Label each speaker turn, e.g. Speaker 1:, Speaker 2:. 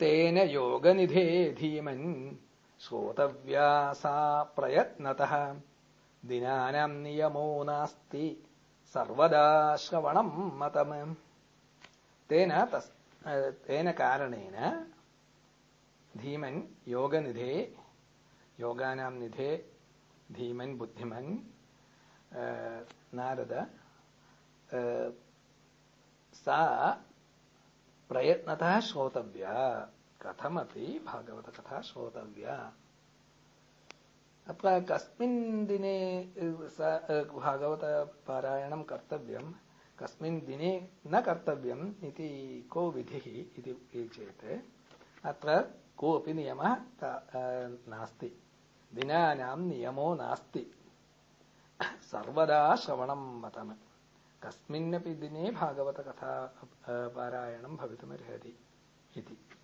Speaker 1: തേന യോഗനിധേ ധീമൻ ശ്രോതവ്യാസാ പ്രയത്നത ദിനാനാം നിയമോ നാസ്തി സർവദാ ശ്രവണം മതം തേന തേന കാരണേന ധീമൻ യോഗനിധേ യോഗാനാം നിധേ ധീമൻ ബുദ്ധിമൻ നാരദ ಪ್ರಯತ್ನತಃ ಶ್ರೋತವ್ಯ. ಕಥಮಪಿ ಭಾಗವತ ಕಥಾ ಶ್ರೋತವ್ಯ. ಅಥವಾ ಕಸ್ಮಿನ್ ದಿನೇ, ಸ, ಭಾಗವತ ಪಾರಾಯಣ ಕರ್ತವ್ಯಂ. ಕಸ್ಮಿನ್ ದಿನೇ ನ ಕರ್ತವ್ಯಂ ಇತಿ ಕೋ ವಿಧಿ ಇತಿ ವಿಚೇತೆ. ಅತ್ರ ಕೋಪಿ ನಿಯಮ ನಾಸ್ತಿ. ದಿನಾನಾಂ ನಿಯಮೋ ನಾಸ್ತಿ. ಸರ್ವದಾ ಶ್ರವಣಂ ಮತಮ್. तस्मिन्नपि दिने भागवतकथा पारायणं भवितुमर्हति इति।